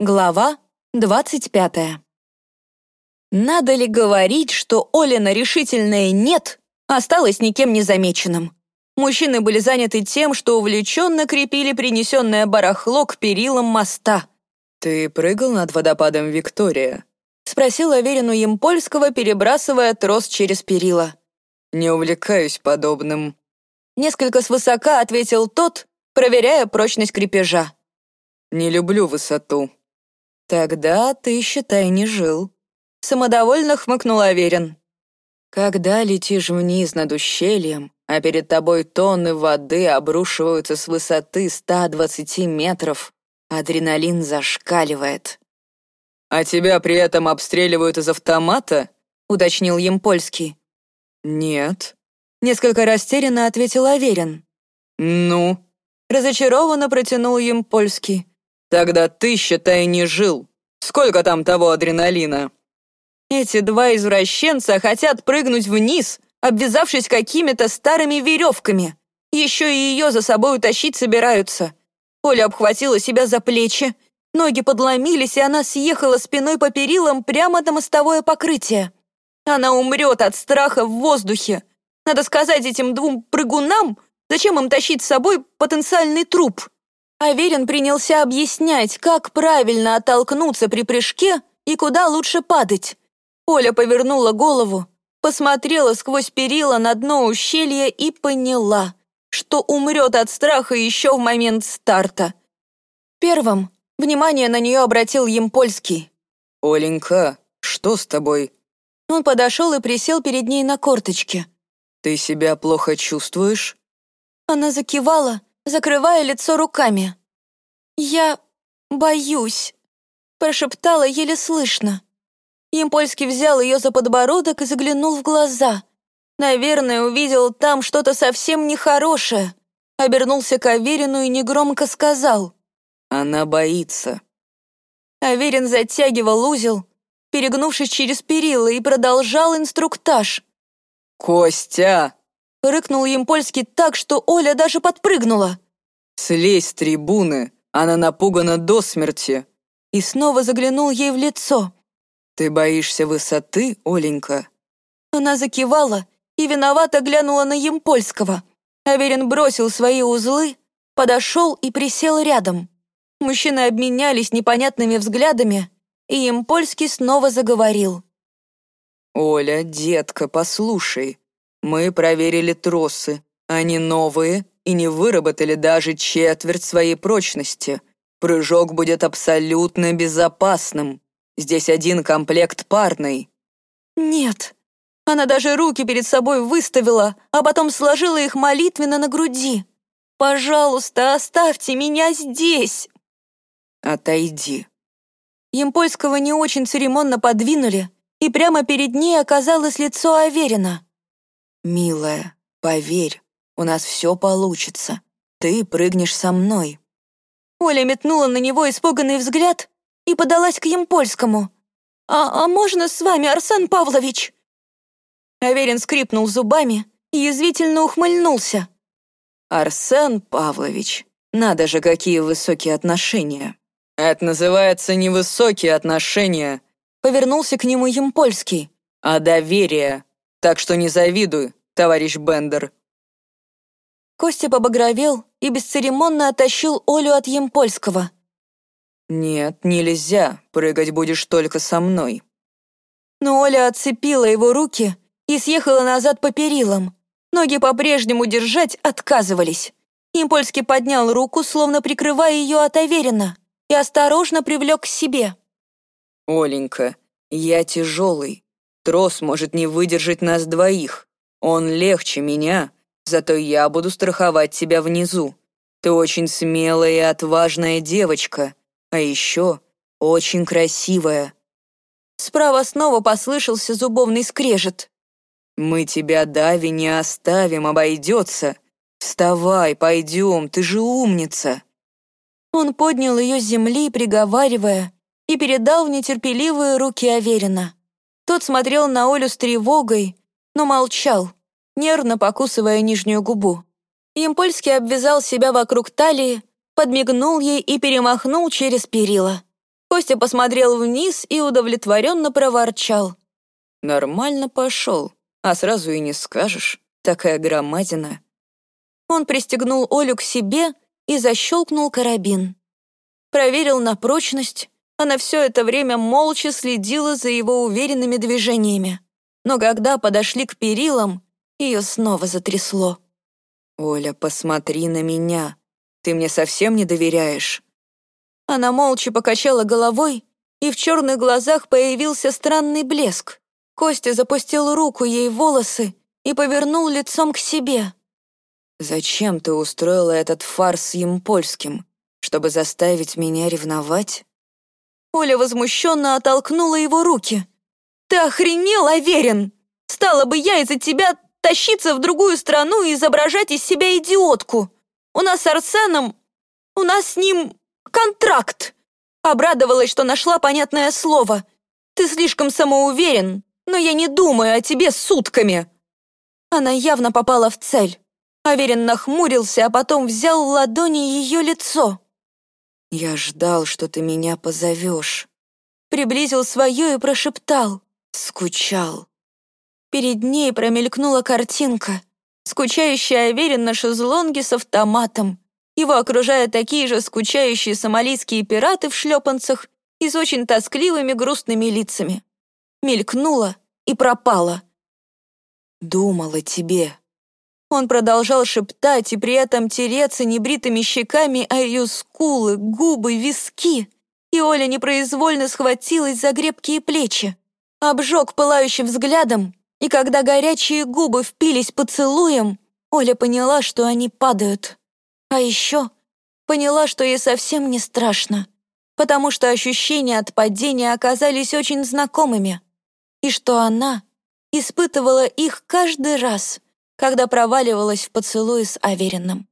Глава 25. Надо ли говорить, что Олина решительное «нет» осталось никем не замеченным? Мужчины были заняты тем, что увлеченно крепили принесенное барахло к перилам моста. «Ты прыгал над водопадом Виктория?» — спросила Верину Емпольского, перебрасывая трос через перила. «Не увлекаюсь подобным». Несколько свысока ответил тот, проверяя прочность крепежа. «Не люблю высоту». «Тогда ты, считай, не жил», — самодовольно хмыкнул Аверин. «Когда летишь вниз над ущельем, а перед тобой тонны воды обрушиваются с высоты 120 метров, адреналин зашкаливает». «А тебя при этом обстреливают из автомата?» — уточнил Емпольский. «Нет», — несколько растерянно ответил Аверин. «Ну?» — разочарованно протянул Емпольский. «Тогда ты, считай, не жил. Сколько там того адреналина?» Эти два извращенца хотят прыгнуть вниз, обвязавшись какими-то старыми веревками. Еще и ее за собой утащить собираются. Оля обхватила себя за плечи, ноги подломились, и она съехала спиной по перилам прямо на мостовое покрытие. Она умрет от страха в воздухе. Надо сказать этим двум прыгунам, зачем им тащить с собой потенциальный труп. Аверин принялся объяснять, как правильно оттолкнуться при прыжке и куда лучше падать. Оля повернула голову, посмотрела сквозь перила на дно ущелья и поняла, что умрет от страха еще в момент старта. Первым внимание на нее обратил Емпольский. «Оленька, что с тобой?» Он подошел и присел перед ней на корточке. «Ты себя плохо чувствуешь?» Она закивала, закрывая лицо руками. «Я боюсь», — прошептала еле слышно. Импольский взял ее за подбородок и заглянул в глаза. Наверное, увидел там что-то совсем нехорошее. Обернулся к Аверину и негромко сказал. «Она боится». Аверин затягивал узел, перегнувшись через перила, и продолжал инструктаж. «Костя!» — рыкнул Емпольский так, что Оля даже подпрыгнула. «Слезь с трибуны, она напугана до смерти!» И снова заглянул ей в лицо. «Ты боишься высоты, Оленька?» Она закивала и виновато глянула на Емпольского. Аверин бросил свои узлы, подошел и присел рядом. Мужчины обменялись непонятными взглядами, и Емпольский снова заговорил. «Оля, детка, послушай. Мы проверили тросы. Они новые и не выработали даже четверть своей прочности. Прыжок будет абсолютно безопасным. Здесь один комплект парный». «Нет». Она даже руки перед собой выставила, а потом сложила их молитвенно на груди. «Пожалуйста, оставьте меня здесь!» «Отойди». Емпольского не очень церемонно подвинули, и прямо перед ней оказалось лицо Аверина. «Милая, поверь, у нас все получится. Ты прыгнешь со мной». Оля метнула на него испуганный взгляд, и подалась к Емпольскому. «А, «А можно с вами, Арсен Павлович?» Аверин скрипнул зубами и язвительно ухмыльнулся. «Арсен Павлович, надо же, какие высокие отношения!» «Это называется не высокие отношения», — повернулся к нему Емпольский, «а доверие. Так что не завидуй, товарищ Бендер». Костя побагровел и бесцеремонно оттащил Олю от Емпольского. «Нет, нельзя, прыгать будешь только со мной». Но Оля отцепила его руки и съехала назад по перилам. Ноги по-прежнему держать отказывались. Импольский поднял руку, словно прикрывая ее от Аверина, и осторожно привлек к себе. «Оленька, я тяжелый. Трос может не выдержать нас двоих. Он легче меня, зато я буду страховать тебя внизу. Ты очень смелая и отважная девочка. А еще очень красивая». Справа снова послышался зубовный скрежет. «Мы тебя, Дави, не оставим, обойдется. Вставай, пойдем, ты же умница». Он поднял ее с земли, приговаривая, и передал в нетерпеливые руки Аверина. Тот смотрел на Олю с тревогой, но молчал, нервно покусывая нижнюю губу. Импольский обвязал себя вокруг талии, подмигнул ей и перемахнул через перила. Костя посмотрел вниз и удовлетворенно проворчал. «Нормально пошел, а сразу и не скажешь, такая громадина». Он пристегнул Олю к себе и защелкнул карабин. Проверил на прочность, она все это время молча следила за его уверенными движениями. Но когда подошли к перилам, ее снова затрясло. «Оля, посмотри на меня. Ты мне совсем не доверяешь?» Она молча покачала головой, и в черных глазах появился странный блеск. Костя запустил руку ей в волосы и повернул лицом к себе. «Зачем ты устроила этот фарс с Емпольским? Чтобы заставить меня ревновать?» Оля возмущенно оттолкнула его руки. «Ты охренел, Аверин! Стала бы я из-за тебя тащиться в другую страну и изображать из себя идиотку! У нас с Арсеном... У нас с ним... контракт!» Обрадовалась, что нашла понятное слово. «Ты слишком самоуверен, но я не думаю о тебе сутками!» Она явно попала в цель. Аверин нахмурился, а потом взял в ладони ее лицо. «Я ждал, что ты меня позовешь». Приблизил свое и прошептал. «Скучал». Перед ней промелькнула картинка. Скучающий Аверин на шезлонге с автоматом. Его окружают такие же скучающие сомалийские пираты в шлепанцах и с очень тоскливыми грустными лицами. Мелькнула и пропала. «Думала тебе», он продолжал шептать и при этом тереться небритыми щеками о ее скулы, губы, виски. И Оля непроизвольно схватилась за крепкие плечи. Обжег пылающим взглядом, и когда горячие губы впились поцелуем, Оля поняла, что они падают. А еще поняла, что ей совсем не страшно, потому что ощущения от падения оказались очень знакомыми, и что она испытывала их каждый раз, когда проваливалась в поцелуй с Авериным.